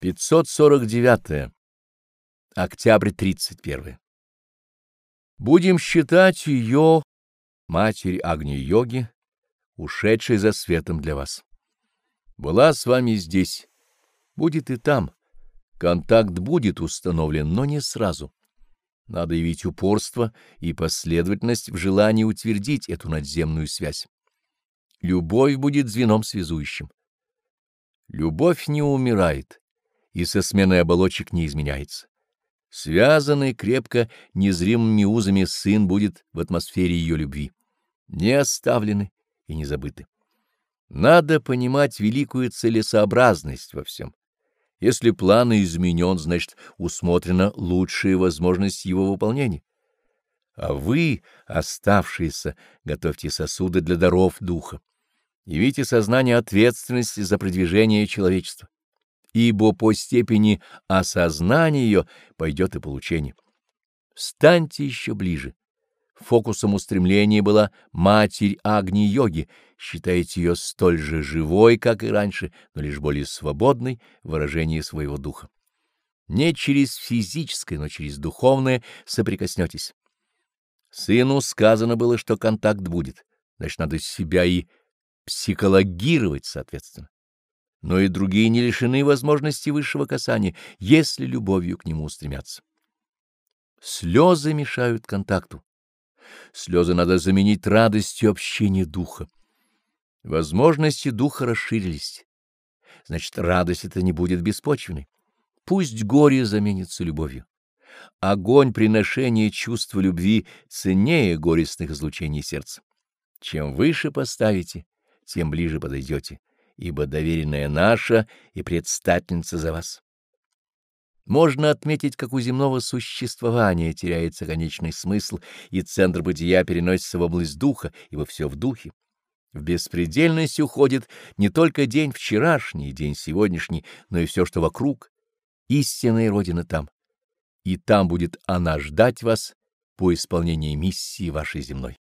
549. Октябрь 31. Будем считать ее, Матерь Агни-йоги, ушедшей за светом для вас. Была с вами здесь, будет и там. Контакт будет установлен, но не сразу. Надо явить упорство и последовательность в желании утвердить эту надземную связь. Любовь будет звеном связующим. Любовь не умирает и со сменой оболочек не изменяется. Связанный крепко незримыми узами сын будет в атмосфере ее любви, не оставлены и не забыты. Надо понимать великую целесообразность во всем. Если план изменен, значит, усмотрена лучшая возможность его выполнения. А вы, оставшиеся, готовьте сосуды для даров духа. Явите сознание ответственности за продвижение человечества ибо по степени осознания ее пойдет и получение. Станьте еще ближе. Фокусом устремления была Матерь Агни-йоги, считаете ее столь же живой, как и раньше, но лишь более свободной в выражении своего духа. Не через физическое, но через духовное соприкоснетесь. Сыну сказано было, что контакт будет, значит, надо себя и психологировать соответственно но и другие не лишены возможности высшего касания, если любовью к нему устремятся. Слезы мешают контакту. Слезы надо заменить радостью общения духа. Возможности духа расширились. Значит, радость это не будет беспочвенной. Пусть горе заменится любовью. Огонь приношения чувства любви ценнее горестных излучений сердца. Чем выше поставите, тем ближе подойдете ибо доверенная наша и предстательница за вас. Можно отметить, как у земного существования теряется конечный смысл, и центр бытия переносится в область духа, ибо все в духе. В беспредельность уходит не только день вчерашний, день сегодняшний, но и все, что вокруг. Истинная Родина там. И там будет она ждать вас по исполнении миссии вашей земной.